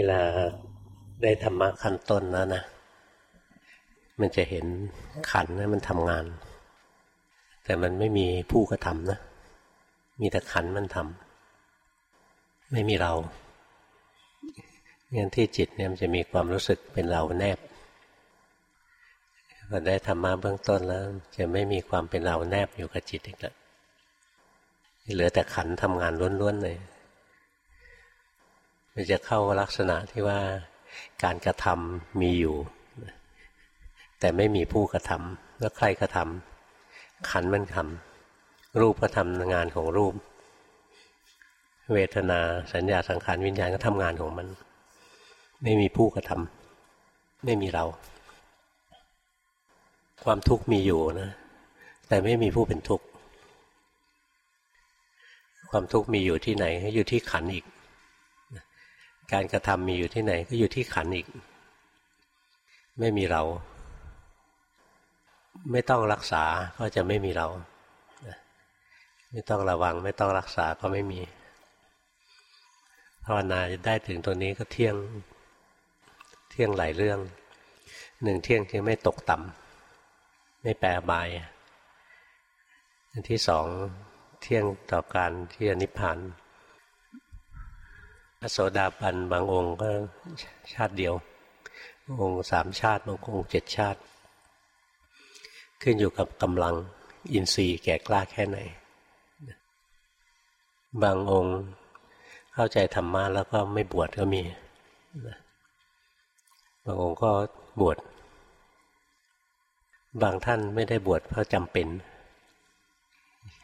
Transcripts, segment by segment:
เวลาได้ธรรมะขั้นต้นแล้วนะ มันจะเห็นขันนะมันทำงาน แต่มันไม่มีผู้กระทำนะ มีแต่ขันมันทำไม่มีเรางั้นที่จิตเนี่ยมันจะมีความรู้สึกเป็นเราแนบพอได้ธรรมะเบื้องต้นแล้ว จะไม่มีความเป็นเราแนบอยู่กับจิตอีกแล้วเหลือแต่ขันทำงานล้วนๆเลย มันจะเข้าลักษณะที่ว่าการกระทำมีอยู่ แต่ไม่มีผู้กระทำแล้วใครกระทำขันมันทำรูปก็ทำงานของรูป เวทนาสัญญาสังขารวิญญาณก็ทำงานของมัน ไม่มีผู้กระทำไม่มีเรา ความทุกข์มีอยู่นะแต่ไม่มีผู้เป็นทุกข์ความทุกข์มีอยู่ที่ไหนอยู่ที่ขันอีก การกระทำมีอยู่ที่ไหนก็อยู่ที่ขันอีก ไม่มีเรา ไม่ต้องรักษาก็จะไม่มีเรา ไม่ต้องระวัง ไม่ต้องรักษาก็ไม่มีภาวนาจะได้ถึงตัวนี้ก็เที่ยงเที่ยงหลายเรื่อง หนึ่งเที่ยงที่ไม่ตกต่ำไม่แปรบายอันที่สองเที่ยงต่อการที่อนิพพาน พระโสดาบันบางองค์ก็ชาติเดียว องค์สามชาติบางองค์เจ็ดชาติ ขึ้นอยู่กับกำลังอินทรีย์แก่กล้าแค่ไหน บางองค์เข้าใจธรรมะแล้วก็ไม่บวชก็มี บางองค์ก็บวช บางท่านไม่ได้บวชเพราะจำเป็น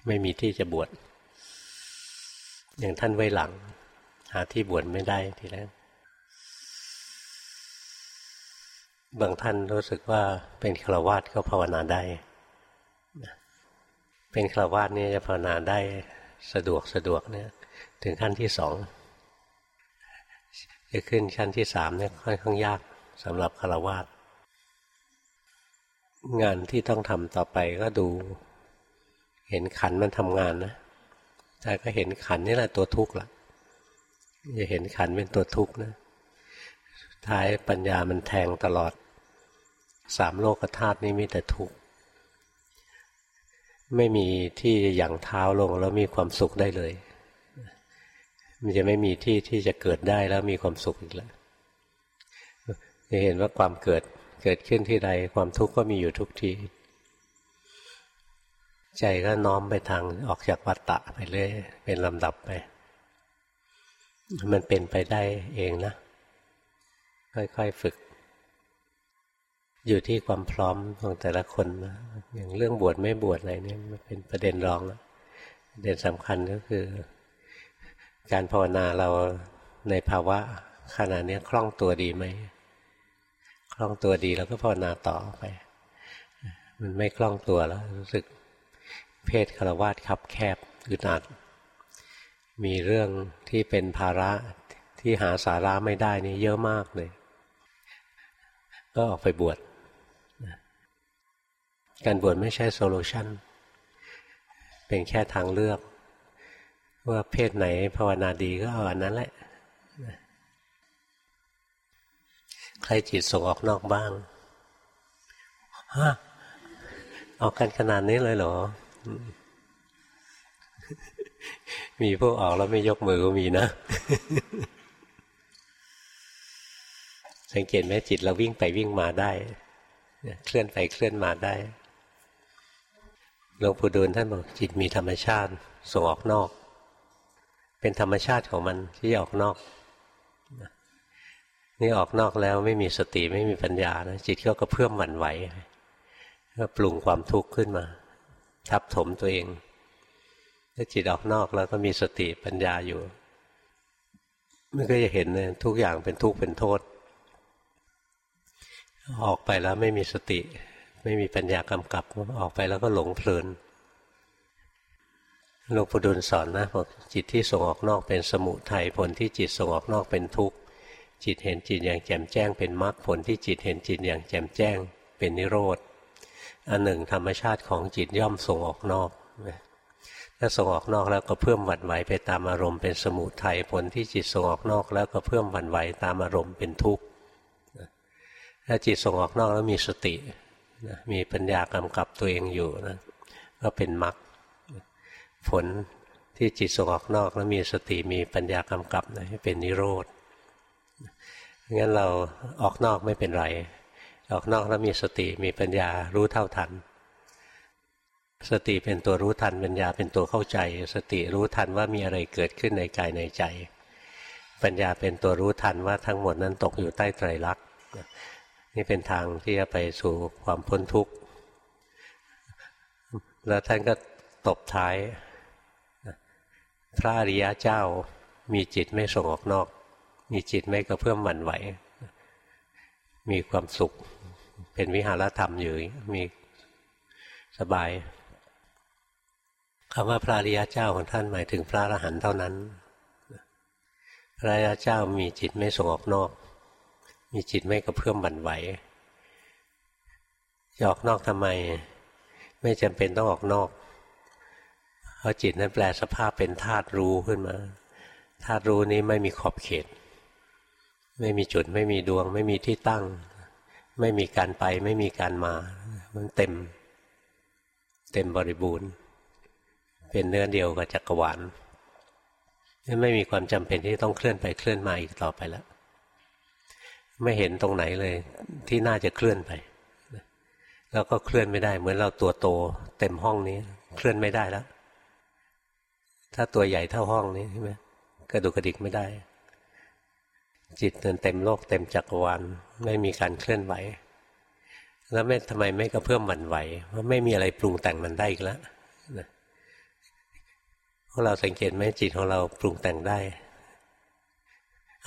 ไม่มีที่จะบวชอย่างท่านไว้หลัง หาที่บวชไม่ได้ทีแรกบางท่านรู้สึกว่าเป็นฆราวาสก็ภาวนาได้ เป็นฆราวาสนี่จะภาวนาได้สะดวกสะดวกเนี่ยถึงขั้นที่สองจะขึ้นขั้นที่สามเนี่ยค่อนข้างยากสำหรับฆราวาสงานที่ต้องทำต่อไปก็ดู เห็นขันมันทำงานนะแต่ก็เห็นขันนี่แหละตัวทุกข์ละ จะเห็นขันเป็นตัวทุกข์นะ ท้ายปัญญามันแทงตลอด สามโลกธาตุนี้มีแต่ทุกข์ ไม่มีที่หยั่งเท้าลงแล้วมีความสุขได้เลย มันจะไม่มีที่ที่จะเกิดได้แล้วมีความสุขอีกแล้ว จะเห็นว่าความเกิดเกิดขึ้นที่ใดความทุกข์ก็มีอยู่ทุกที ใจก็น้อมไปทางออกจากวัฏฏะไปเรื่อยเป็นลำดับไป มันเป็นไปได้เองนะ ค่อยๆฝึก อยู่ที่ความพร้อมของแต่ละคนนะอย่างเรื่องบวชไม่บวชอะไรเนี่ยมันเป็นประเด็นรองแล้วประเด็นสำคัญก็คือ การภาวนาเราในภาวะขณะนี้คล่องตัวดีไหมคล่องตัวดีแล้วก็ภาวนาต่อไป มันไม่คล่องตัวแล้วรู้สึกเพศคารวาสคับแคบอึดอัด มีเรื่องที่เป็นภาระที่หาสาระไม่ได้นี่เยอะมากเลย ก็ออกไปบวชการบวชไม่ใช่โซลูชันเป็นแค่ทางเลือก ว่าเพศไหนภาวนาดีก็เอาอันนั้นแหละ ใครจิตส่งออกนอกบ้างฮะออกกันขนาดนี้เลยเหรอ มีพวกออกแล้วไม่ยกมือก็มีนะ สังเกตไหมจิตเราวิ่งไปวิ่งมาได้ เคลื่อนไปเคลื่อนมาได้หลวงปู่ดูลท่านบอกจิตมีธรรมชาติส่งออกนอก เป็นธรรมชาติของมันที่ออกนอกนี่ออกนอกแล้วไม่มีสติไม่มีปัญญานะจิตก็กระเพื่อมหวั่นไหวก็ปรุงความทุกข์ขึ้นมา ทับถมตัวเอง ถ้าจิตออกนอกแล้วก็มีสติปัญญาอยู่ มันก็จะเห็นเนี่ยทุกอย่างเป็นทุกข์เป็นโทษ ออกไปแล้วไม่มีสติ ไม่มีปัญญากำกับ ออกไปแล้วก็หลงเพลินหลวงปู่ดูลสอนนะบอกจิตที่ส่งออกนอกเป็นสมุทัยผลที่จิตส่งออกนอกเป็นทุกข์จิตเห็นจิตอย่างแจ่มแจ้ง เป็นมรรคผลที่จิตเห็นจิตอย่างแจ่มแจ้ง เป็นนิโรธอันหนึ่งธรรมชาติของจิตย่อมส่งออกนอก ถ้าส่งออกนอกแล้วก็เพิ่มหวั่นไหวไปตามอารมณ์เป็นสมุทัยผลที่จิตส่งออกนอกแล้วก็เพิ่มหวั่นไหวตามอารมณ์เป็นทุกข์ถ้าจิตส่งออกนอกแล้วมีสติมีปัญญากำกับตัวเองอยู่นะก็เป็นมรรคผลที่จิตส่งออกนอกแล้วมีสติมีปัญญากำกับนะเป็นนิโรธงั้นเราออกนอกไม่เป็นไร ออกนอกแล้วมีสติมีปัญญารู้เท่าทัน สติเป็นตัวรู้ทันปัญญาเป็นตัวเข้าใจ สติรู้ทันว่ามีอะไรเกิดขึ้นในกายในใจ ปัญญาเป็นตัวรู้ทันว่าทั้งหมดนั้นตกอยู่ใต้ไตรลักษณ์นี่เป็นทางที่จะไปสู่ความพ้นทุกข์ แล้วท่านก็ตบท้าย พระอริยะเจ้ามีจิตไม่ส่งออกนอก มีจิตไม่กระเพื่อมหวั่นไหว มีความสุข เป็นวิหารธรรมอยู่มีสบาย คำว่าพระริยเจ้าของท่านหมายถึงพระอรหันต์เท่านั้น พระริยเจ้ามีจิตไม่ส่งออกนอก มีจิตไม่กระเพื่อมหวั่นไหวจะออกนอกทำไม ไม่จำเป็นต้องออกนอก เพราะจิตนั้นแปลสภาพเป็นธาตุรู้ขึ้นมาธาตุรู้นี้ไม่มีขอบเขต ไม่มีจุดไม่มีดวง ไม่มีที่ตั้ง ไม่มีการไป ไม่มีการมา มันเต็ม เต็มบริบูรณ์ เป็นเนื้อเดียวกับจักรวาลไม่มีความจำเป็นที่ต้องเคลื่อนไปเคลื่อนมาอีกต่อไปแล้ว ไม่เห็นตรงไหนเลยที่น่าจะเคลื่อนไป แล้วก็เคลื่อนไม่ได้ เหมือนเราตัวโต เต็มห้องนี้ เคลื่อนไม่ได้แล้ว ถ้าตัวใหญ่เท่าห้องนี้ใช่ไหมกระดุกกระดิกไม่ได้ จิตเต็มโลก เต็มจักรวาลไม่มีการเคลื่อนไหว แล้วไม่ทำไมไม่กระเพื่อมหวั่นไหวเพราะไม่มีอะไรปรุงแต่งมันได้อีกแล้ว พวกเราสังเกตไหมจิตของเราปรุงแต่งได้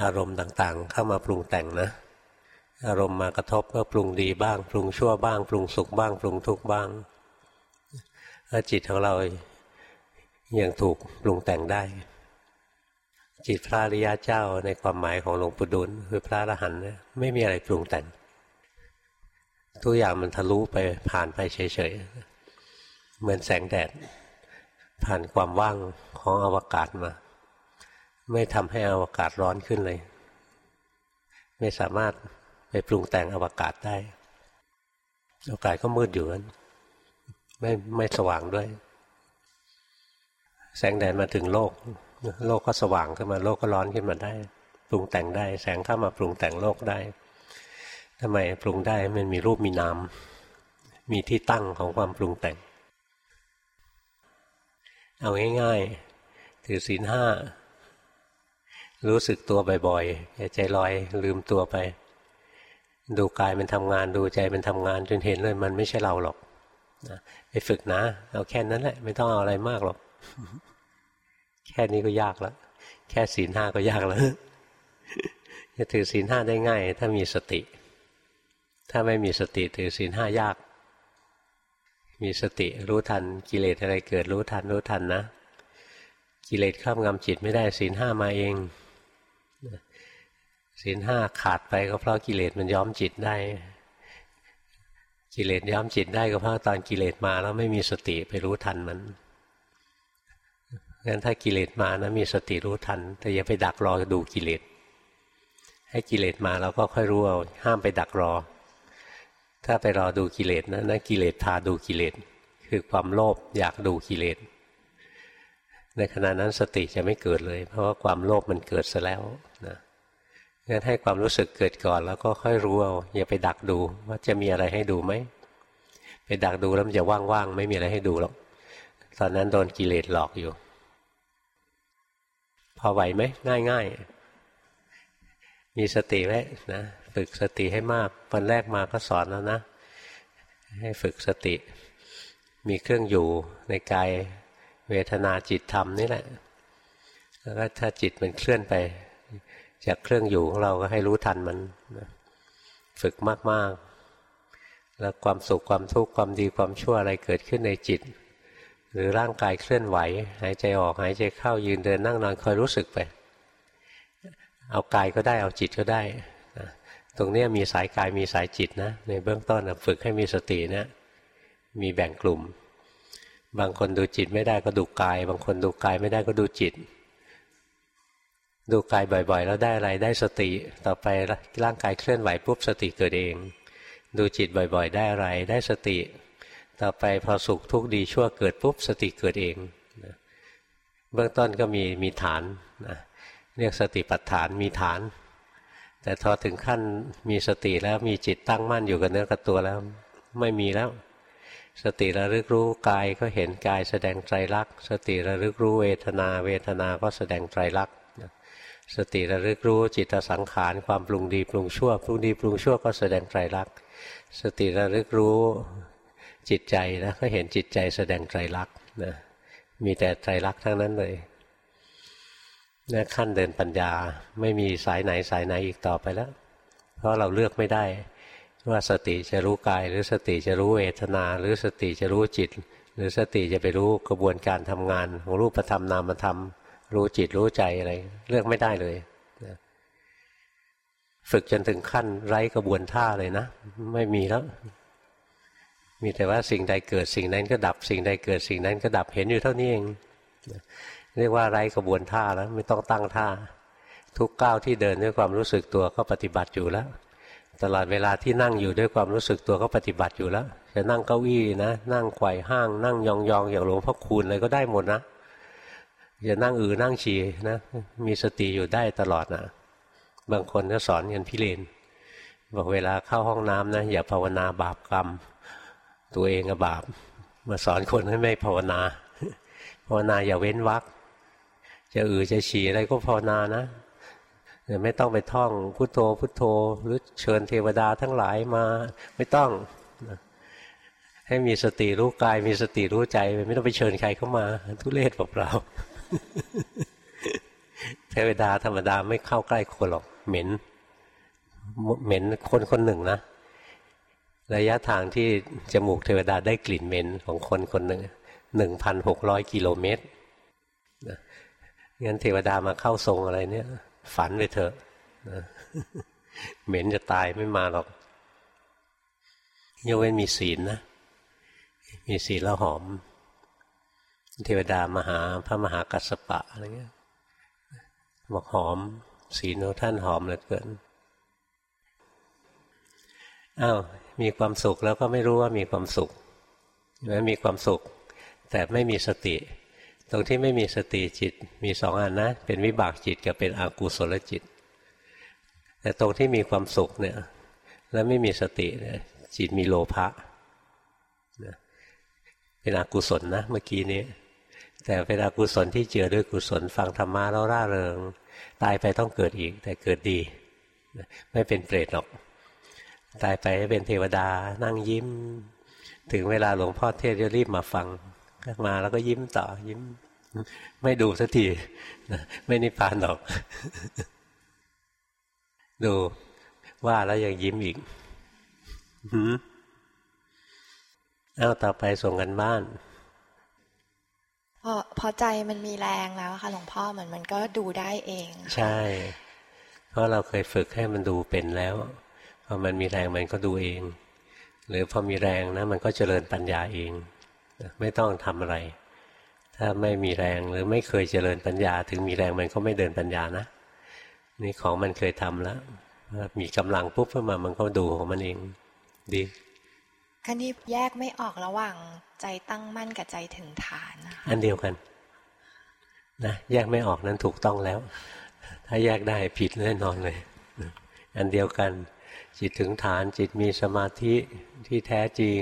อารมณ์ต่างๆ เข้ามาปรุงแต่งนะ อารมณ์มากระทบก็ปรุงดีบ้าง ปรุงชั่วบ้าง ปรุงสุขบ้าง ปรุงทุกข์บ้างถ้าจิตของเรายังถูกปรุงแต่งได้ จิตพระริยาเจ้าในความหมายของหลวงปู่ดุลคือพระอรหันต์ไม่มีอะไรปรุงแต่ง ทุกอย่างมันทะลุไปผ่านไปเฉยๆเหมือนแสงแดด ผ่านความว่างของอวกาศมา ไม่ทำให้อวกาศร้อนขึ้นเลย ไม่สามารถไปปรุงแต่งอวกาศได้อวกาศก็มืดอยู่นั้นไม่ไม่สว่างด้วย แสงแดดมาถึงโลก โลกก็สว่างขึ้นมาโลกก็ร้อนขึ้นมาได้ ปรุงแต่งได้ แสงเข้ามาปรุงแต่งโลกได้ทำไมปรุงได้มันมีรูปมีนามมีที่ตั้งของความปรุงแต่ง เอาง่ายๆ ถือศีลห้า รู้สึกตัวบ่อยๆใจลอยลืมตัวไป ดูกายมันทำงานดูใจมันทำงานจนเห็นเลยมันไม่ใช่เราหรอกไปฝึกนะ เอาแค่นั้นแหละ ไม่ต้องเอาอะไรมากหรอก แค่นี้ก็ยากแล้ว แค่ศีลห้าก็ยากแล้ว จะถือศีลห้าได้ง่าย ถ้ามีสติ ถ้าไม่มีสติถือศีลห้ายาก มีสติรู้ทันกิเลสอะไรเกิดรู้ทันรู้ทันนะ กิเลสครอบงำจิตไม่ได้ศีลห้ามาเองศีลห้าขาดไปก็เพราะกิเลสมันย้อมจิตได้ กิเลสย้อมจิตได้ก็เพราะตอนกิเลสมาแล้วไม่มีสติไปรู้ทันมันงั้นถ้ากิเลสมานะมีสติรู้ทัน แต่อย่าไปดักรอดูกิเลสให้กิเลสมาเราก็ค่อยรู้เอาห้ามไปดักรอ ถ้าไปรอดูกิเลสนะนั่นกิเลสพาดูกิเลสคือความโลภอยากดูกิเลสในขณะนั้นสติจะไม่เกิดเลย เพราะว่าความโลภมันเกิดซะแล้วนะงั้นให้ความรู้สึกเกิดก่อน แล้วก็ค่อยรู้เอาอย่าไปดักดูว่าจะมีอะไรให้ดูไหมไปดักดูแล้วมันจะว่างๆไม่มีอะไรให้ดูหรอกตอนนั้นโดนกิเลสหลอกอยู่ พอไหวไหมง่ายง่ายมีสติไว้นะ ฝึกสติให้มากวันแรกมาก็สอนแล้วนะ ให้ฝึกสติ มีเครื่องอยู่ในกายเวทนาจิตธรรมนี่แหละ แล้วก็ถ้าจิตมันเคลื่อนไป จากเครื่องอยู่ของเราก็ให้รู้ทันมัน ฝึกมากๆ แล้วความสุขความทุกข์ความดีความชั่วอะไรเกิดขึ้นในจิต หรือร่างกายเคลื่อนไหว หายใจออกหายใจเข้ายืนเดินนั่งนอนคอยรู้สึกไป เอากายก็ได้เอาจิตก็ได้ ตรงนี้มีสายกายมีสายจิตนะ ในเบื้องต้นฝึกให้มีสตินะมีแบ่งกลุ่ม บางคนดูจิตไม่ได้ก็ดูกาย บางคนดูกายไม่ได้ก็ดูจิต ดูกายบ่อยๆ แล้วได้อะไรได้สติ ต่อไปร่างกายเคลื่อนไหวปุ๊บสติเกิดเอง ดูจิตบ่อยๆ ได้อะไรได้สติ ต่อไปพอสุขทุกข์ดีชั่วเกิดปุ๊บสติเกิดเองเบื้องต้นก็มีมีฐานนะเรียกสติปัฏฐานมีฐาน แต่พอถึงขั้นมีสติแล้วมีจิตตั้งมั่นอยู่กับเนื้อกับตัวแล้ว ไม่มีแล้ว สติระลึกรู้กายก็เห็นกายแสดงไตรลักษณ์สติระลึกรู้เวทนา เวทนาก็แสดงไตรลักษณ์สติระลึกรู้จิตสังขารความปรุงดีปรุงชั่ว ปรุงดีปรุงชั่วก็แสดงไตรลักษณ์สติระลึกรู้จิตใจนะก็เห็นจิตใจแสดงไตรลักษณ์นะมีแต่ไตรลักษณ์ทั้งนั้นเลย นี่ขั้นเดินปัญญาไม่มีสายไหนสายไหนอีกต่อไปแล้ว เพราะเราเลือกไม่ได้ ว่าสติจะรู้กาย หรือสติจะรู้เวทนา หรือสติจะรู้จิต หรือสติจะไปรู้กระบวนการทำงานของรูปธรรมนามธรรม รู้จิตรู้ใจอะไร เลือกไม่ได้เลยฝึกจนถึงขั้นไร้กระบวนท่าเลยนะ ไม่มีแล้ว มีแต่ว่าสิ่งใดเกิดสิ่งนั้นก็ดับ สิ่งใดเกิดสิ่งนั้นก็ดับเห็นอยู่เท่านี้เอง เรียกว่าไร้กระบวนท่าแล้วไม่ต้องตั้งท่า ทุกก้าวที่เดินด้วยความรู้สึกตัวก็ปฏิบัติอยู่แล้ว ตลอดเวลาที่นั่งอยู่ด้วยความรู้สึกตัวก็ปฏิบัติอยู่แล้ว จะนั่งเก้าอี้นะ นั่งไขว่ห้าง นั่งยองๆอย่างหลวงพ่อคูณอะไรก็ได้หมดนะจะนั่งอือนั่งฉี่นะมีสติอยู่ได้ตลอดนะบางคนก็สอนกันพิเรนบอกเวลาเข้าห้องน้ำนะอย่าภาวนาบาปกรรม ตัวเองก็บาป มาสอนคนให้ไม่ภาวนา ภาวนาอย่าเว้นวัก จะอือจะฉี่อะไรก็ภาวนานะไม่ต้องไปท่องพุโทโธพุโทโธ หรือเชิญเทวดาทั้งหลายมา ไม่ต้อง ให้มีสติรู้กาย มีสติรู้ใจไม่ต้องไปเชิญใครเข้ามา ทุเรศเปล่าเทวดาธรรมดาไม่เข้าใกล้คนหรอก เหม็น เหม็นคนคนหนึ่งนะระยะทางที่จมูกเทวดาได้กลิ่นเหม็นของคนคนหนึ่งหนึ่งพันหกร้อยกิโลเมตร งั้นเทวดามาเข้าทรงอะไรเนี่ย ฝันไปเถอะเหม็นจะตายไม่มาหรอกยกเว้นมีศีลนะ มีศีลแล้วหอม เทวดามาหาพระมหากัสสปะอะไรเงี้ยบอกหอม ศีลของท่านหอมเหลือเกินอ้าวมีความสุขแล้วก็ไม่รู้ว่ามีความสุขแล้วมีความสุข แต่ไม่มีสติ ตรงที่ไม่มีสติจิตมีสองอันนะ เป็นวิบากจิตกับเป็นอกุศลจิต แต่ตรงที่มีความสุขเนี่ย แล้วไม่มีสติเนี่ยจิตมีโลภะเป็นอกุศลนะเมื่อกี้นี้ แต่เป็นอกุศลที่เจือด้วยกุศลฟังธรรมะแล้วร่าเริง ตายไปต้องเกิดอีก แต่เกิดดี ไม่เป็นเปรตหรอก ตายไปเป็นเทวดานั่งยิ้ม ถึงเวลาหลวงพ่อเทศจะรีบมาฟัง มาแล้วก็ยิ้มต่อยิ้ม ไม่ดูสักทีไม่นิพพานหรอก ดูว่าแล้วยังยิ้มอีกเอาต่อไปส่งกันบ้านพอพอใจมันมีแรงแล้วค่ะหลวงพ่อเหมือนมันก็ดูได้เอง ใช่ เพราะเราเคยฝึกให้มันดูเป็นแล้วพอมันมีแรงมันก็ดูเอง หรือพอมีแรงนะ มันก็เจริญปัญญาเอง ไม่ต้องทำอะไร ถ้าไม่มีแรงหรือไม่เคยเจริญปัญญา ถึงมีแรงมันก็ไม่เดินปัญญานะ นี่ของมันเคยทำแล้วมีกำลังปุ๊บขึ้นมามันก็ดูของมันเองดีก็นี่แยกไม่ออกระหว่างใจตั้งมั่นกับใจถึงฐานนะคะอันเดียวกันนะแยกไม่ออกนั้นถูกต้องแล้ว ถ้าแยกได้ผิดแน่นอนเลย อันเดียวกัน จิตถึงฐานจิตมีสมาธิที่แท้จริง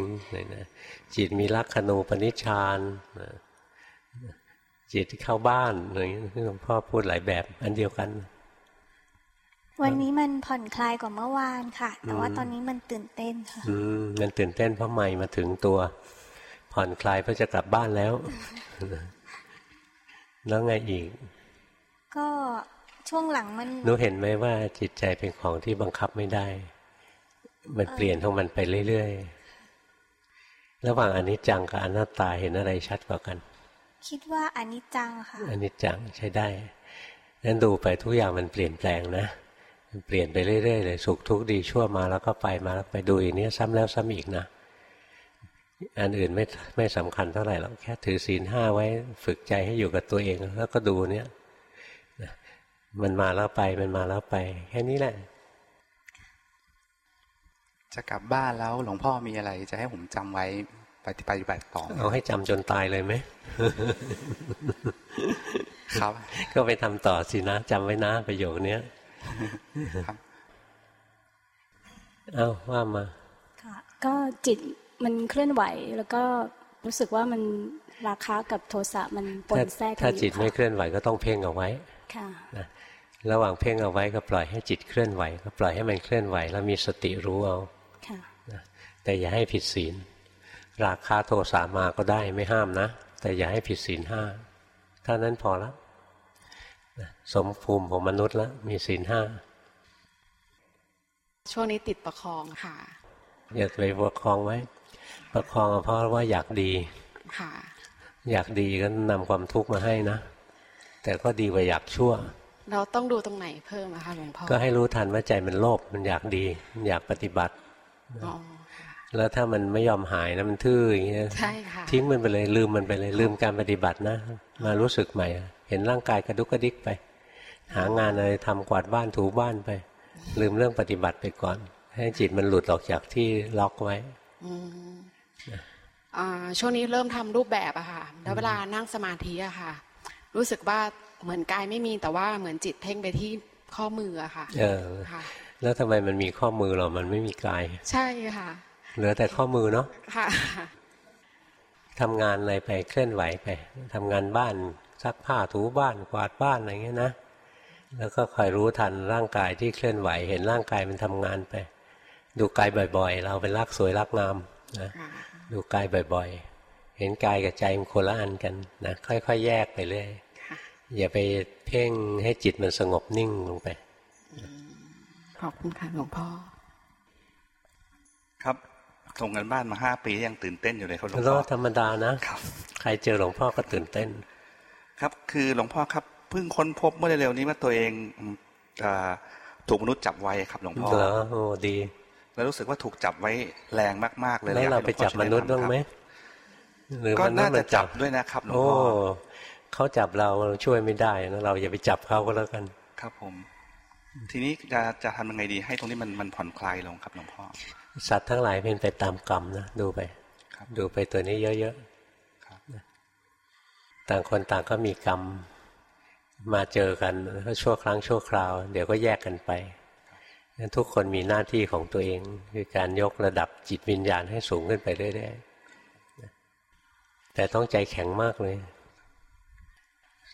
นะจิตมีลักขณูปนิชฌานจิตที่เข้าบ้านอะไรอย่างนี้หลวงพ่อพูดหลายแบบอันเดียวกัน วันนี้มันผ่อนคลายกว่าเมื่อวานค่ะ แต่ว่าตอนนี้มันตื่นเต้นค่ะอืมมันตื่นเต้นเพราะใหม่มาถึงตัว ผ่อนคลายเพราะจะกลับบ้านแล้ว แล้วไงอีก ก็ช่วงหลังมันหนูเห็นไหมว่าจิตใจเป็นของที่บังคับไม่ได้ มันเปลี่ยนของมันไปเรื่อยๆ ระหว่างอนิจจังกับอนัตตาเห็นอะไรชัดกว่ากัน คิดว่าอนิจจังค่ะอนิจจังใช้ได้นั้นดูไปทุกอย่างมันเปลี่ยนแปลงนะเปลี่ยนไปเรื่อยๆเลยสุขทุกข์ดีชั่วมาแล้วก็ไปมาแล้วไปดูอีกนี้ซ้ำแล้วซ้ำอีกนะอันอื่นไม่ไม่สำคัญเท่าไหร่หรอกแค่ถือศีลห้าไว้ฝึกใจให้อยู่กับตัวเองแล้วก็ดูเนี่ยมันมาแล้วไปมันมาแล้วไป แค่นี้แหละ จะกลับบ้านแล้วหลวงพ่อมีอะไร จะให้ผมจำไว้ปฏิปฏิบัติต่อเอาให้จำจนตายเลยไหมครับ ก็ไปทำต่อสินะจำไว้นะประโยคเนี้ยครับเอ้าว่ามาค่ะก็จิตมันเคลื่อนไหวแล้วก็รู้สึกว่ามันราคากับโทสะมันปนถ้าแทรกกันถ้าอยู่จิตไม่เคค่ะลื่อนไหวก็ต้องเพ่งเอาไว้ค่ะนะระหว่างเพ่งเอาไว้ก็ปล่อยให้จิตเคลื่อนไหว ก็ปล่อยให้มันเคลื่อนไหว แล้วมีสติรู้เอาค่ะนะ แต่อย่าให้ผิดศีล ราคาโทสะมาก็ได้ไม่ห้ามนะ แต่อย่าให้ผิดศีลห้าเท่านั้นพอแล้วนะสมภูมิของมนุษย์แล้วมีศีลห้าช่วงนี้ติดประคองค่ะ อย่าไปประคองไว้ ประคองเพราะว่าอยากดีค่ะ อยากดีก็นำความทุกข์มาให้นะ แต่ก็ดีกว่าอยากชั่ว เราต้องดูตรงไหนเพิ่มอะคะหลวงพ่อ ก็ให้รู้ทันว่าใจมันโลภมันอยากดี มันอยากปฏิบัติอ๋อค่ะ แล้วถ้ามันไม่ยอมหายนะมันทื่ออย่างเงี้ยใช่ค่ะทิ้งมันไปเลยลืมมันไปเลยลืมการปฏิบัตินะ มารู้สึกใหม่ เห็นร่างกายกระดุกกระดิกไป หางานอะไรทำกวาดบ้านถูบ้านไป ลืมเรื่องปฏิบัติไปก่อน ให้จิตมันหลุดออกจากที่ล็อกไว้อืมอ่าช่วงนี้เริ่มทำรูปแบบอะค่ะ แล้วเวลานั่งสมาธิอะค่ะ รู้สึกว่าเหมือนกายไม่มีแต่ว่าเหมือนจิตเพ่งไปที่ข้อมืออะค่ะ เออค่ะแล้วทำไมมันมีข้อมือเรามันไม่มีกาย ใช่ค่ะ เหลือแต่ข้อมือเนาะค่ะทำงานอะไรไปเคลื่อนไหวไปทำงานบ้านซักผ้าถูบ้านกวาดบ้านอะไรเงี้ยนะ แล้วก็คอยรู้ทันร่างกายที่เคลื่อนไหว เห็นร่างกายมันทำงานไป ดูกายบ่อย ๆ เราเป็นรักสวยรักงามนะค่ะดูกายบ่อย ๆ เห็นกายกับใจมันคนละอันกันนะค่อย ๆ แยกไปเรื่อยค่ะอย่าไปเพ่งให้จิตมันสงบนิ่งลงไปขอบคุณค่ะหลวงพ่อครับ ส่งกันบ้านมาห้าปียังตื่นเต้นอยู่เลยครับหลวงแล้พ่วอธรรมดานะครับ ใครเจอหลวงพ่อก็ตื่นเต้น ครับคือหลวงพ่อครับเพิ่งค้นพบเมื่อเร็วๆนี้ว่าตัวเองอืมอ่าถูกมนุษย์จับไว้ครับหลวงพ่อเหรอโอ้ดี แล้วรู้สึกว่าถูกจับไว้แรงมากๆเลยแล้วอยกเราให้หไปลวงพ่อจับมนุษย์บ้างไหมหรือก็มนุษน่าย์มัจะจับด้วยนะครับหลวงโอ้พ่อเขาจับเราช่วยไม่ได้นะเราอย่าไปจับเขาก็แล้วกัน ครับผม ทีนี้จะจะทำยังไงดีให้ตรงนี้มันมันผ่อนคลายลงครับหลวงพ่อ สัตว์ทั้งหลายเป็นไปตามกรรมนะดูไปครับดูไปตัวนี้เยอะครับๆต่างคนต่างก็มีกรรมมาเจอกันก็ชั่วครั้งชั่วคราว เดี๋ยวก็แยกกันไปงั้นทุกคนมีหน้าที่ของตัวเอง คือการยกระดับจิตวิญญาณให้สูงขึ้นไปเรื่อยๆแต่ต้องใจแข็งมากเลย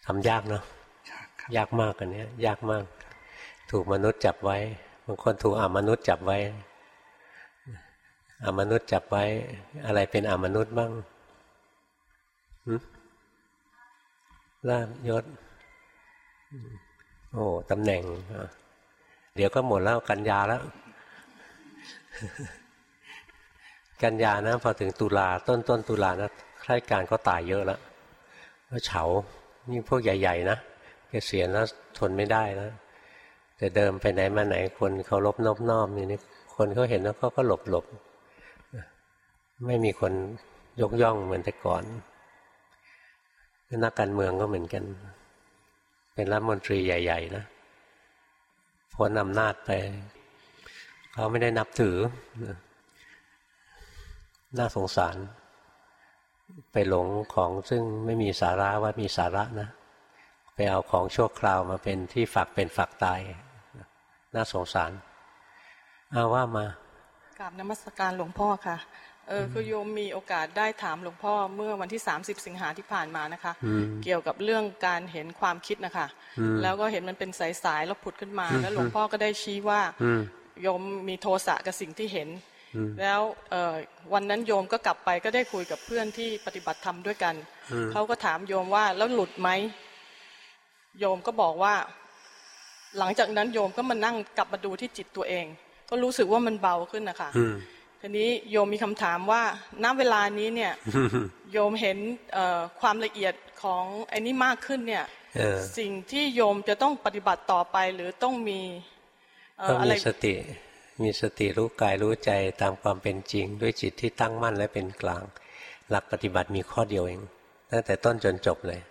ทำยากเนาะครับยากมากอันเนี้ยยากมาก ถูกมนุษย์จับไว้บางคนถูกอามนุษย์จับไว้ อมนุษย์จับไว้ อะไรเป็นอมนุษย์บ้างลาบยศ โอ้ตำแหน่ง เดี๋ยวก็หมดแล้วกันยาแล้ว กันยานะพอถึงตุลาต้นต้นตุลานะข้าราชการก็ตายเยอะแล้วแล้วเฉานี่พวกใหญ่ ๆ นะเกษียณแล้วทนไม่ได้แล้วแต่เดิมไปไหนมาไหนคนเคารพนอบน้อมนี่นี่คนเขาเห็นแล้วเขาก็หลบหลบ ไม่มีคนยกย่องเหมือนแต่ก่อน นักการเมืองก็เหมือนกัน เป็นรัฐมนตรีใหญ่ ๆ นะพ้นอำนาจไปเขาไม่ได้นับถือ น่าสงสาร ไปหลงของซึ่งไม่มีสาระว่ามีสาระนะ ไปเอาของชั่วคราวมาเป็นที่ฝักเป็นฝักตาย น่าสงสาร เอาว่ามา กราบนมัสการหลวงพ่อค่ะ เออคือโยมมีโอกาสได้ถามหลวงพ่อเมื่อวันที่ 30 สิงหาที่ผ่านมานะคะอืมเกี่ยวกับเรื่องการเห็นความคิดนะคะอืมแล้วก็เห็นมันเป็นสายๆแล้วผุดขึ้นมา แล้วหลวงพ่อก็ได้ชี้ว่าอืมโยมมีโทสะกับสิ่งที่เห็นอืมแล้วเอ่อวันนั้นโยมก็กลับไปก็ได้คุยกับเพื่อนที่ปฏิบัติธรรมด้วยกันอืมเขาก็ถามโยมว่าแล้วหลุดไหมโยมก็บอกว่า หลังจากนั้นโยมก็มานั่งกลับมาดูที่จิตตัวเอง ก็รู้สึกว่ามันเบาขึ้นนะคะอืม ทีนี้โยมมีคำถามว่าณเวลานี้เนี่ยโยมเห็นเอ่อความละเอียดของไอ้นี่มากขึ้นเนี่ยเออสิ่งที่โยมจะต้องปฏิบัติต่อไปหรือต้องมีเอ่ต้อองอะไรมีสติ มีสติรู้กายรู้ใจตามความเป็นจริง ด้วยจิตที่ตั้งมั่นและเป็นกลาง หลักปฏิบัติมีข้อเดียวเองตั้งแต่ต้นจนจบเลยนะ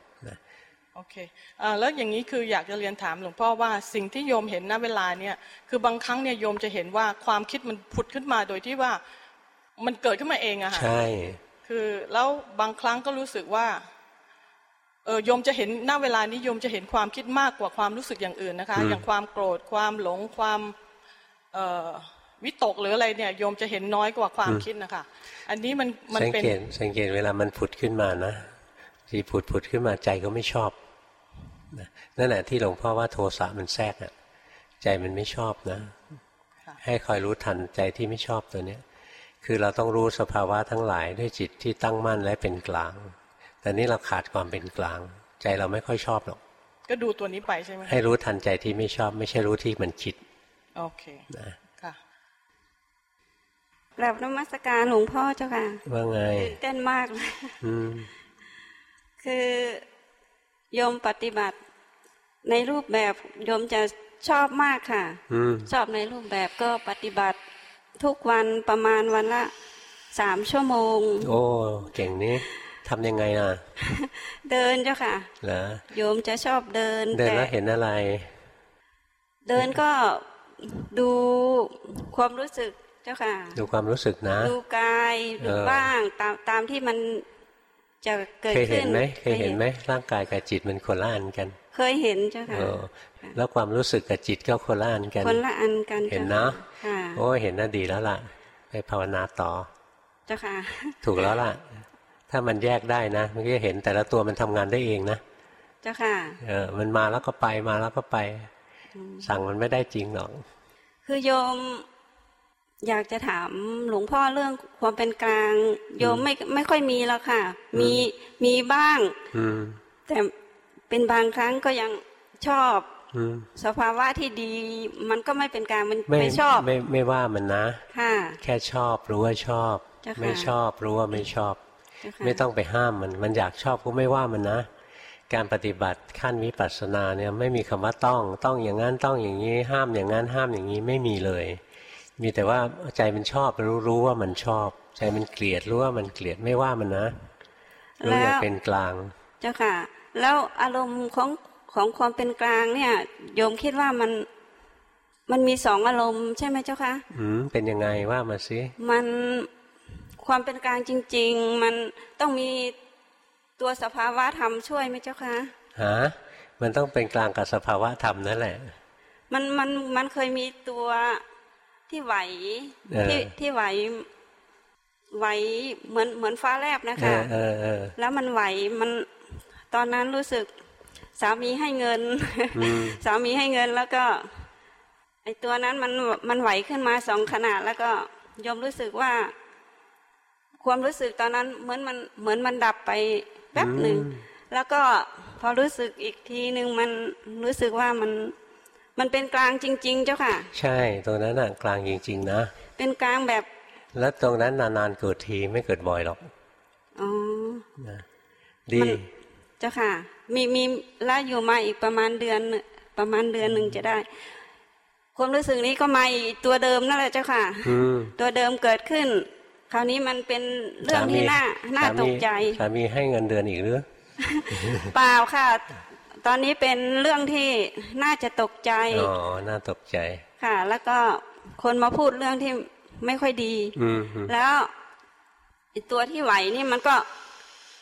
โอเคอ่าแล้วอย่างนี้คืออยากจะเรียนถามหลวงพ่อว่าสิ่งที่โยมเห็นณเวลาเนี่ยคือบางครั้งเนี่ยโยมจะเห็นว่าความคิดมันผุดขึ้นมาโดยที่ว่ามันเกิดขึ้นมาเองอะค่ะใช่ คือแล้วบางครั้งก็รู้สึกว่าเออโยมจะเห็นณเวลานี้โยมจะเห็นความคิดมากกว่าความรู้สึกอย่างอื่นนะคะ อย่างความโกรธความหลงความเอ่อวิตกหรืออะไรเนี่ยโยมจะเห็นน้อยกว่าความคิดนะคะอันนี้มันมันสังเป็นเกตสังเกตเวลามันผุดขึ้นมานะที่ผุดผุดขึ้นมาใจก็ไม่ชอบนะ นั่นแหละที่หลวงพ่อว่าโทสะมันแทรกอะใจมันไม่ชอบนะ ให้คอยรู้ทันใจที่ไม่ชอบตัวเนี้ยคือเราต้องรู้สภาวะทั้งหลายด้วยจิตที่ตั้งมั่นและเป็นกลาง แต่นี่เราขาดความเป็นกลาง ใจเราไม่ค่อยชอบหรอก ก็ดูตัวนี้ไปใช่ไหมคะให้รู้ทันใจที่ไม่ชอบ ไม่ใช่รู้ที่มันคิด โอเคนะค่ะกราบนมัสการหลวงพ่อเจ้าค่ะ ว่าไงตื่นเต้นมากเลยอืมคือ โยมปฏิบัติ ในรูปแบบโยมจะชอบมากค่ะอืมชอบในรูปแบบก็ปฏิบัติทุกวันประมาณวันละสามชั่วโมง โอ้เก่งนี้ทำยังไงน่ะ เดินเจ้าค่ะเหรอโยมจะชอบเดิน เดินแต่แล้วเห็นอะไร เดินก็ดูความรู้สึกเจ้าค่ะ ดูความรู้สึกนะ ดูกายเอดูอบ้างตามตามที่มัน จะเกิดเคยขึ้เห็นนไหมเคยเห็นไหมร่างกายกับจิตมันคนละอันกัน เคยเห็นเจ้าค่ะเออแล้วความรู้สึกกับจิตก็คนละอันกัน คนละอันกันเห็นจ้านะค่ะโอ้เห็นน่าดีแล้วล่ะไปภาวนาต่อ เจ้าค่ะ ถูกแล้วล่ะ ถ้ามันแยกได้นะมันก็จะเห็นแต่ละตัวมันทำงานได้เองนะเจ้าค่ะ เออ มันมาแล้วก็ไปมาแล้วก็ไป สั่งมันไม่ได้จริงหรอกคือโยม อยากจะถามหลวงพ่อเรื่องความเป็นกลาง โยมไม่ไม่ค่อยมีแล้วค่ะ มีมีบ้างอืมแต่เป็นบางครั้งก็ยังชอบอืมสภาวะที่ดีมันก็ไม่เป็นกลางมันไม่ไม่ชอบ ไม่ไม่ว่ามันนะค่ะแค่ชอบรู้ว่าชอบเจ้าค่ะไม่ชอบรู้ว่าไม่ชอบเจ้าค่ะไม่ต้องไปห้ามมัน มันอยากชอบก็ไม่ว่ามันนะ การปฏิบัติขั้นวิปัสสนาเนี่ยไม่มีคำว่าต้อง ต้องอย่างนั้นต้องอย่างนี้ ห้ามอย่างนั้นห้ามอย่างนี้ไม่มีเลย มีแต่ว่าใจมันชอบรู้รู้ว่ามันชอบ ใจมันเกลียดรู้ว่ามันเกลียดไม่ว่ามันนะรู้อย่างเป็นกลาง เจ้าค่ะ แล้วอารมณ์ของของความเป็นกลางเนี่ย โยมคิดว่ามันมันมีสองอารมณ์ใช่ไหมเจ้าคะอืมเป็นยังไงว่ามาสิมันความเป็นกลางจริง ๆ มันต้องมีตัวสภาวะธรรมช่วยไหมเจ้าคะฮะมันต้องเป็นกลางกับสภาวะธรรมนั่นแหละ มันมันมันเคยมีตัว ที่ไหวเออที่ที่ไหวไหวเหมือนเหมือนฟ้าแลบนะเอคะอเออเออแล้วมันไหวมันตอนนั้นรู้สึก สามีให้เงินอืมสามีให้เงินแล้วก็ ไอตัวนั้นมันมันไหวขึ้นมาสองขนาด แล้วก็ยอมรู้สึกว่า ความรู้สึกตอนนั้นเหมือนมันเหมือนมันดับไปแป๊บหนึ่งอืมแล้วก็พอรู้สึกอีกทีหนึ่งมันรู้สึกว่ามัน มันเป็นกลางจริง ๆ เจ้าค่ะ ใช่ตรงนั้นน่ะกลางจริง ๆ นะ เป็นกลางแบบ แล้วตรงนั้นนานๆเกิดทีไม่เกิดบ่อยหรอกอ๋อนะดีมันเจ้าค่ะ มีมีละอยู่มาอีกประมาณเดือนหนึ่งประมาณเดือนหนึ่งจะได้ ความรู้สึกนี้ก็มาอีกตัวเดิมนั่นแหละเจ้าค่ะอืมตัวเดิมเกิดขึ้น คราวนี้มันเป็นเรื่องที่น่าน่าสมีตกใจสามีให้เงินเดือนอีกหรือเปล่าค่ะ ตอนนี้เป็นเรื่องที่น่าจะตกใจอ๋อน่าตกใจ ค่ะ แล้วก็คนมาพูดเรื่องที่ไม่ค่อยดี อืมอืมแล้วไอ้ตัวที่ไหวนี่มันก็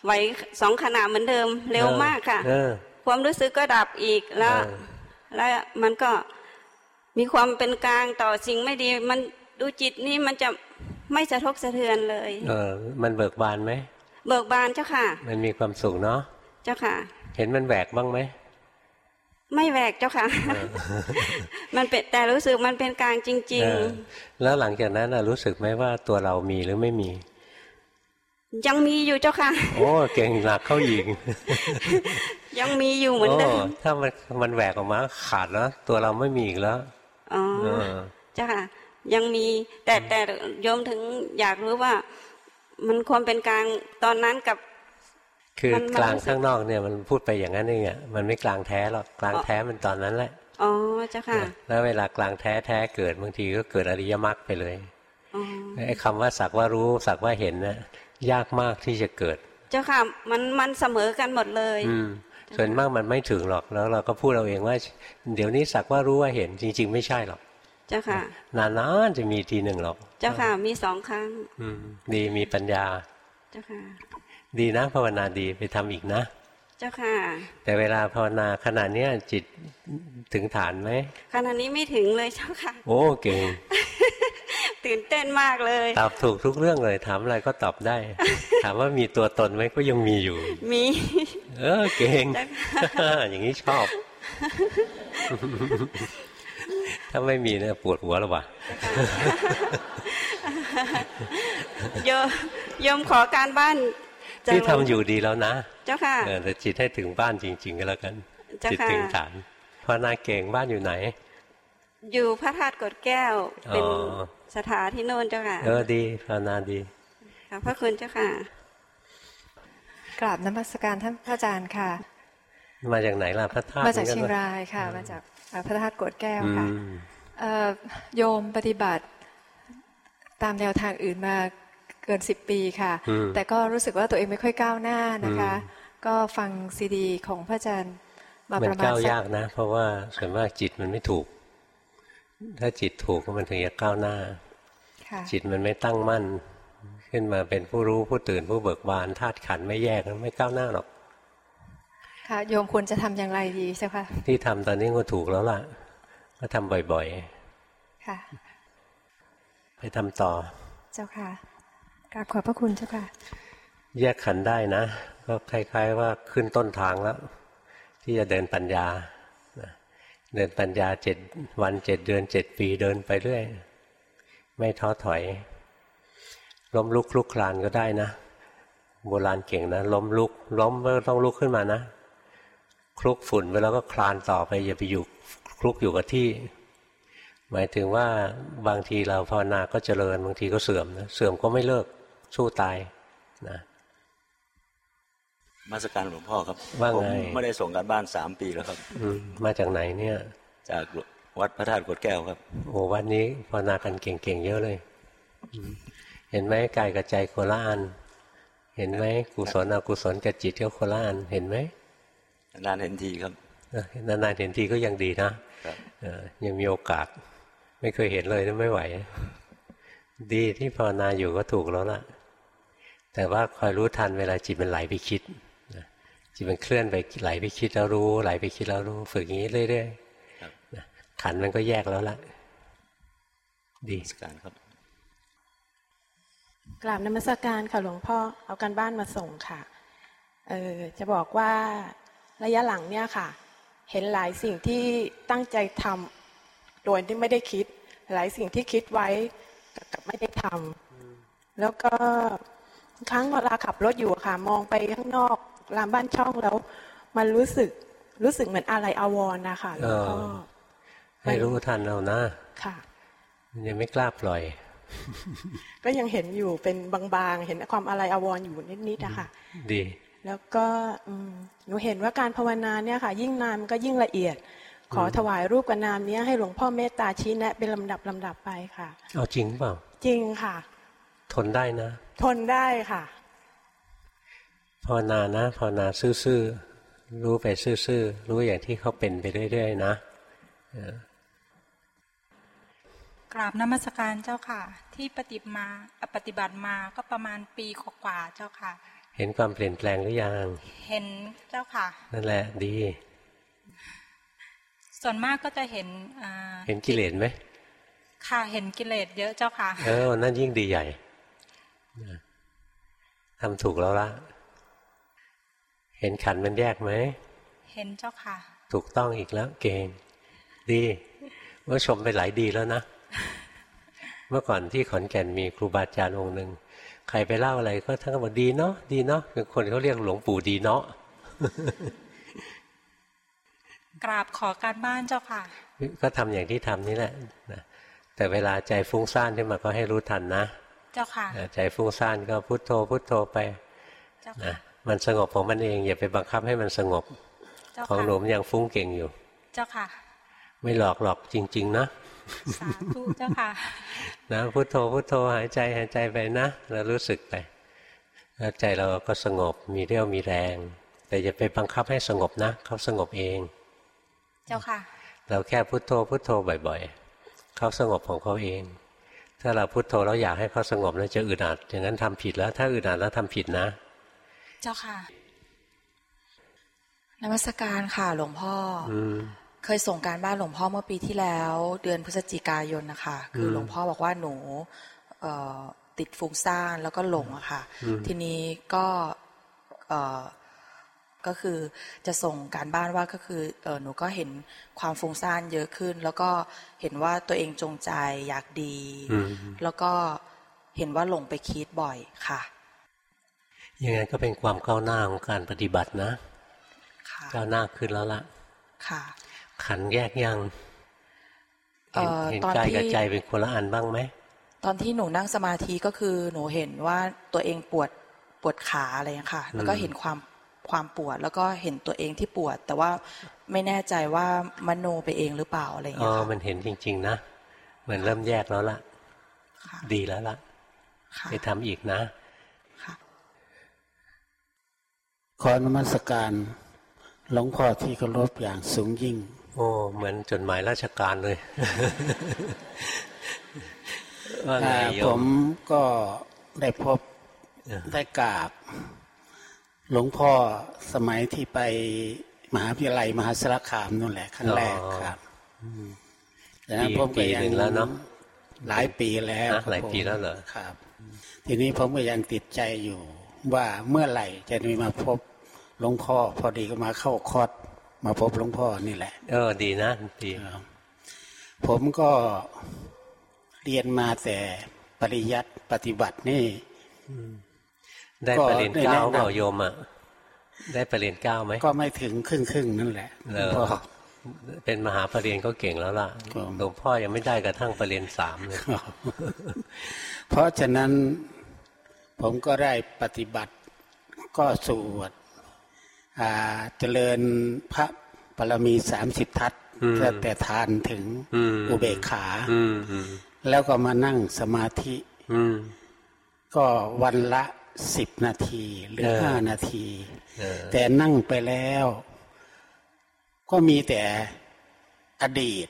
ไหวสองขนาดเหมือนเดิม เร็วมากค่ะเออความรู้สึกก็ดับอีกแล้วเออแล้วมันก็มีความเป็นกลางต่อสิ่งไม่ดี มันดูจิตนี่มันจะไม่สะทกสะเทือนเลย เออ มันเบิกบานไหม เบิกบานเจ้าค่ะ มันมีความสุขเนาะ เจ้าค่ะ เห็นมันแหวกบ้างไหมไม่แหวกเจ้าค่ะ มันเป็นแต่รู้สึกมันเป็นกลางจริงเออแล้วหลังจากนั้นน่ะรู้สึกไหมว่าตัวเรามีหรือไม่มีๆยังมีอยู่เจ้าค่ะ โอ้เก่งหนักเข้าอีกยังมีอยู่เหมือนเดิมโถ้ามันมันแหวกออกมาขาดแล้ว ตัวเราไม่มีอีกแล้วอ๋อเออเจ้าค่ะ ยังมี แต่แต่โยมถึงอยากรู้ว่า มันความเป็นกลางตอนนั้นกับ คือมันมันกลางรู้สึกข้างนอกเนี่ยมันพูดไปอย่างนั้นเองอะมันไม่กลางแท้หรอกกลางแท้มันตอนนั้นแหละอ๋อเจ้าค่ะแล้วเวลากลางแท้แท้เกิดบางทีก็เกิดอริยมรรคไปเลยอ๋อไอ้คำว่าสักว่ารู้สักว่าเห็นนะยากมากที่จะเกิด เจ้าค่ะมันมันเสมอกันหมดเลยอืมส่วนมากมันไม่ถึงหรอกแล้วเราก็พูดเราเองว่า เดี๋ยวนี้สักว่ารู้ว่าเห็นจริง ๆ ไม่ใช่หรอกเจ้าค่ะนานๆจะมีทีหนึ่งหรอก เจ้าค่ะมีสองครั้ง อืมดีมีปัญญา เจ้าค่ะ ดีนะภาวนาดีไปทำอีกนะ เจ้าค่ะ แต่เวลาภาวนาขณะเนี้ยจิตถึงฐานไหมขณะนี้ไม่ถึงเลยเจ้าค่ะ โอ้เก่งตื่นเต้นมากเลย ตอบถูกทุกเรื่องเลย ถามอะไรก็ตอบได้ ถามว่ามีตัวตนไหมก็ยังมีอยู่ มี เออเก่งอย่างนี้ชอบ ถ้าไม่มีเนี่ยปวดหัวแล้ววะโยมโยมขอการบ้านจาก ที่ทำอยู่ดีแล้วนะ เจ้าค่ะเออแต่จิตให้ถึงบ้านจริง ๆ ก็แล้วกันเจ้าจิตค่ะถึงฐานภาวนาเก่งบ้านอยู่ไหน อยู่พระธาตุกดแก้วเป็นอ๋อสถานที่โน่นเจ้าค่ะ เออดีภาวนาดีขอบพระคุณเจ้าค่ะกราบนมัสการท่านพระอาจารย์ค่ะ มาจากไหนล่ะพระธาตุมาจากหอนนเชียงวะรายค่ะ มาจากเอ่อพระธาตุโกดแก้วอืค่ะมเอ่อโยมปฏิบัติตามแนวทางอื่นมา เกินสิบปีค่ะอืมแต่ก็รู้สึกว่าตัวเองไม่ค่อยก้าวหน้านะคะอืมก็ฟังซีดีของพระอาจารย์มามัปนระมาณก้าวสัยากนะ เพราะว่าส่วนมากจิตมันไม่ถูก ถ้าจิตถูกมันถึงจะก้าวหน้าค่ะจิตมันไม่ตั้งมั่น ขึ้นมาเป็นผู้รู้ผู้ตื่นผู้เบิกบานธาตุขันธ์ไม่แยกไม่ก้าวหน้าหรอกค่ะโยมควรจะทำอย่างไรดีเจ้าค่ะที่ทำตอนนี้ก็ถูกแล้วล่ะ ก็ทำบ่อยค่ะๆไปทำต่อ เจ้าค่ะ กราบขอบพระคุณเจ้าค่ะ แยกขันได้นะ ก็คล้าย ๆ ว่าขึ้นต้นทางแล้ว ที่จะเดินปัญญา เดินปัญญาเจ็ดวันเจ็ดเดือนเจ็ดปีเดินไปเรื่อย ไม่ท้อถอย ล้มลุกคลุกคลานก็ได้นะ โบราณเก่งนะ ล้มลุก ล้มก็ต้องลุกขึ้นมานะ คลุกฝุ่นไปแล้วก็คลานต่อไป อย่าไปอยู่คลุกอยู่กับที่หมายถึงว่าบางทีเราภาวนาก็เจริญบางทีก็เสื่อมนะเสื่อมก็ไม่เลิก สู้ตายนะมาสการหลวงพ่อครับว่าผมไงไม่ได้ส่งการบ้านสามปีแล้วครับอืมมาจากไหนเนี่ย จากวัดพระธาตุกดแก้วครับโอ้วันนี้ภาวนากันเก่งๆเยอะเลยอืมเห็นไหมกายกับใจโคละอันเห็นไหมกุศลอกุศลกับจิตก็โคละอันเห็นไหมนานเห็นทีครับเออนานๆเห็นทีก็ยังดีนะครับเออยังมีโอกาส ไม่เคยเห็นเลยนะไม่ไหว ดีที่ภาวนาอยู่ก็ถูกแล้วล่ะ แต่ว่าคอยรู้ทันเวลาจิตมันไหลไปคิดนะจิตมันเคลื่อนไปไหลไปคิดแล้วรู้ ไหลไปคิดแล้วรู้ฝึกอย่างนี้เรื่อยครับๆนะขันธ์มันก็แยกแล้วล่ะ ดีสการครับกราบนมัสการค่ะหลวงพ่อเอาการบ้านมาส่งค่ะเออจะบอกว่าระยะหลังเนี่ยค่ะ เห็นหลายสิ่งที่ตั้งใจทำโดยที่ไม่ได้คิด หลายสิ่งที่คิดไว้กับไม่ได้ทำแล้วก็ ครั้งเวลาขับรถอยู่อะค่ะ มองไปข้างนอกรามบ้านช่องแล้ว มันรู้สึกรู้สึกเหมือนอะไรอาวรณ์นะคะหลวงพ่อเออให้รู้ทันเอานะค่ะมันยังไม่กล้าปล่อย ก็ยังเห็นอยู่เป็นบางๆ เห็นความอะไรอาวรณ์อยู่นิดๆนะคะดี แล้วก็อืมหนูเห็นว่าการภาวนาเนี่ยค่ะ ยิ่งนานมันก็ยิ่งละเอียด ขอถวายรูปกับนามเนี้ยให้หลวงพ่อเมตตาชี้แนะเป็นลำดับลำดับไปค่ะ เอาจริงเปล่า จริงค่ะ ทนได้นะ ทนได้ค่ะภาวนานะภาวนาซื่อๆรู้ไปซื่อๆรู้อย่างที่เขาเป็นไปเรื่อยๆนะเออกราบนมัสการเจ้าค่ะ ที่ปฏิบัติมาปฏิบัติมาก็ประมาณปีกว่าๆเจ้าค่ะ เห็นความเปลี่ยนแปลงหรือยัง เห็นเจ้าค่ะ นั่นแหละดี ส่วนมากก็จะเห็นอ่าเห็นกิเลสไหมค่ะเห็นกิเลสเยอะเจ้าค่ะ เออนั่นยิ่งดีใหญ่นะ ทำถูกแล้วละเห็นขันธ์มันแยกไหม เห็นเจ้าค่ะ ถูกต้องอีกแล้วเก่ง ดีเมื่อชมไปหลายดีแล้วนะ เมื่อก่อนที่ขอนแก่นมีครูบาอาจารย์องค์หนึ่งใครไปเล่าอะไรก็ท่านก็บอกดีเนาะดีเนาะคือคนเขาเรียกหลวงปู่ดีเนาะกราบขอการบ้านเจ้าค่ะ ก็ทำอย่างที่ทำนี่แหละนะแต่เวลาใจฟุ้งซ่านขึ้นมาก็ให้รู้ทันนะเจ้าค่ะนะใจฟุ้งซ่านก็พุโทโธพุโทโธไปเจ้านะค่ะมันสงบของมันเองอย่าไปบังคับให้มันสงบเจ้าของค่ะหนูมันยังฟุ้งเก่งอยู่ เจ้าค่ะ ไม่หลอกหลอกจริง ๆ นะสาธุเจ้าค่ะนะพุโทโธพุโทโธหายใจหายใจไปนะแล้วรู้สึกไปแล้วใจเราก็สงบมีเรี่ยวมีแรง แต่อย่าไปบังคับให้สงบนะเขาสงบเอง เจ้าค่ะ เราแค่พุโทโธพุโทโธบ่อย ๆเขาสงบของเขาเอง ถ้าเราพุโทโธแล้วอยากให้เขาสงบแล้วจะอึดอัดอย่างนั้นทำผิดแล้ว ถ้าอึดอัดแล้วทำผิดนะ เจ้าค่ะนมัสการค่ะหลวงพ่อออืมเคยส่งการบ้านหลวงพ่อเมื่อปีที่แล้ว เดือนพฤศจิกายนนะคะคืออมหลวงพ่อบอกว่าหนูเอ่อติดฟุ้งซ่านแล้วก็หลงอะค่ะอืมทีนี้ก็เอ่อ ก็คือจะส่งการบ้านว่าก็คือเออหนูก็เห็นความฟุ้งซ่านเยอะขึ้น แล้วก็เห็นว่าตัวเองจงใจอยากดีอืมแล้วก็เห็นว่าหลงไปคิดบ่อยค่ะ ยังไงก็เป็นความก้าวหน้าของการปฏิบัตินะค่ะก้าวหน้าขึ้นแล้วล่ะ ค่ะ ขันแยกยังเอ่เห็นอเห็นตอนกายที่กับใจเป็นคนละอันบ้างไหมตอนที่หนูนั่งสมาธิก็คือหนูเห็นว่าตัวเองปวดปวดขาอะไรอย่างเงี้ยค่ะ แล้วก็เห็นความ ความปวด แล้วก็เห็นตัวเองที่ปวด แต่ว่าไม่แน่ใจว่ามโนไปเองหรือเปล่าอะไรอย่างอ๋อเงี้ยค่ะมันเห็นจริง ๆ นะเหมือนเริ่มแยกแล้วล่ะ ดีแล้วล่ะไปทำอีกนะขอนมัสการหลวงพ่อที่เคารพอย่างสูงยิ่ง โอ้เหมือนจดหมายราชการเลยว่าไงอ่าโยผมมก็ได้พบได้กราบ หลวงพ่อสมัยที่ไปมหาวิทยาลัยมหาสารคามนั่นแหละครั้งแรกครับแต่นั้นปีผมก็ปียัหนึ่งแล้วเนอะหลายปีแล้วนะครับหลายปีผมแล้วเหรอครับ ทีนี้ผมก็ยังติดใจอยู่ว่าเมื่อไหร่จะมีมาพบหลวงพ่อ พอดีก็มาเข้าคอร์สมาพบหลวงพ่อนี่แหละ เออดีนะดีผมก็เรียนมาแต่ปริยัติปฏิบัตินี่ ได้ก็ประเด็นได้เก้าแนะนำเปล่าโยมอะได้ประเด็นเก้าไหมก็ไม่ถึงครึ่งครึ่งๆนั่นแหละเออพ่อเป็นมหาประเด็นก็เก่งแล้วล่ะหลวงพ่อยังไม่ได้กระทั่งประเด็นสามเลยเพราะฉะนั้นผมก็ได้ปฏิบัติก็สวดอ่าเจริญพระปรมีสามสิบทัศน์อืมตั้งแต่ทานถึงอืมอุเบกขาอืมอืมแล้วก็มานั่งสมาธิอืมก็วันละ สิบนาที หรือเออห้านาทีเออแต่นั่งไปแล้ว ก็มีแต่อดีต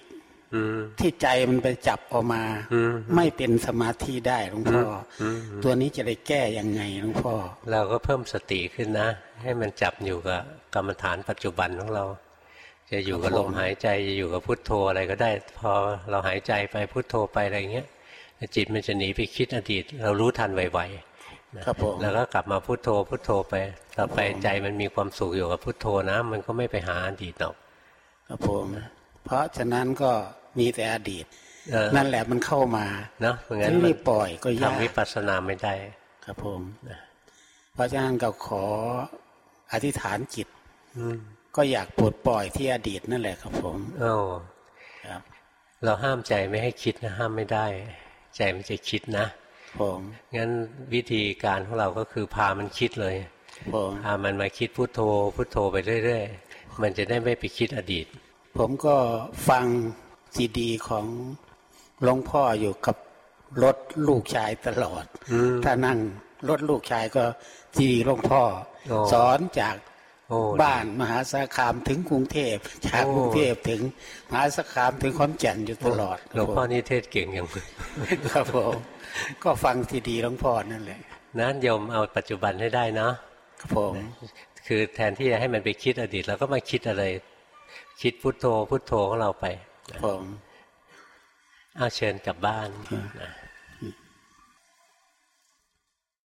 อืมที่ใจมันไปจับออกมาอืมไม่เป็นสมาธิได้หลวงพ่ออมตัวนี้จะได้แก้ยังไงหลวงพ่อ เราก็เพิ่มสติขึ้นนะ ให้มันจับอยู่กับกรรมฐานปัจจุบันของเรา จะอยู่กับครับลผมมหายใจจะอยู่กับพุทโธอะไรก็ได้ พอเราหายใจไปพุทโธไปอะไรเงี้ยจิตมันจะหนีไปคิดอดีต เรารู้ทันไวๆนะ ครับผมแล้วก็กลับมาพุทโธพุทโธไป ต่อไปใจมันมีความสุขอยู่กับพุทโธนะ มันก็ไม่ไปหาอดีตหรอกครับผม เพราะฉะนั้นก็มีแต่อดีตเออนั่นแหละมันเข้ามาเนาะเพราะงั้นที่นี่ปล่อยก็ยากทำวิปัสสนาไม่ได้ ครับผมเพราะฉะนั้นก็ขออธิษฐานจิตอืมก็อยากปลดปล่อยที่อดีตนั่นแหละครับผมเอ้าครับ เราห้ามใจไม่ให้คิดนะห้ามไม่ได้ ใจมันจะคิดนะ ผมงั้นวิธีการของเราก็คือพามันคิดเลยผมพามันมาคิดพุโทโธ พุโทโธไปเรื่อยๆ มันจะได้ไม่ไปคิดอดีต ผมก็ฟังซีดีของหลวงพ่ออยู่กับรถลูกชายตลอดอืมถ้านั่งรถลูกชายก็ซีดีหลวงพ่อโอ้สอนจากโอ้บ้านมหาสารคามถึงกรุงเทพจากโอ้กรุงเทพถึงมหาสารคามถึงขอนแก่นอยู่ตลอดหลวงพ่อนี่เทศเก่งอย่างครับผม ก็ฟังซีดีหลวงพ่อนั่นแหละนั้นโยมเอาปัจจุบันให้ได้เนาะครับผมคือแทนที่จะให้มันไปคิดอดีตเราก็มาคิดอะไร คิดพุโทโธพุโทโธของเราไปผมเอาเชิญกลับบ้านนะ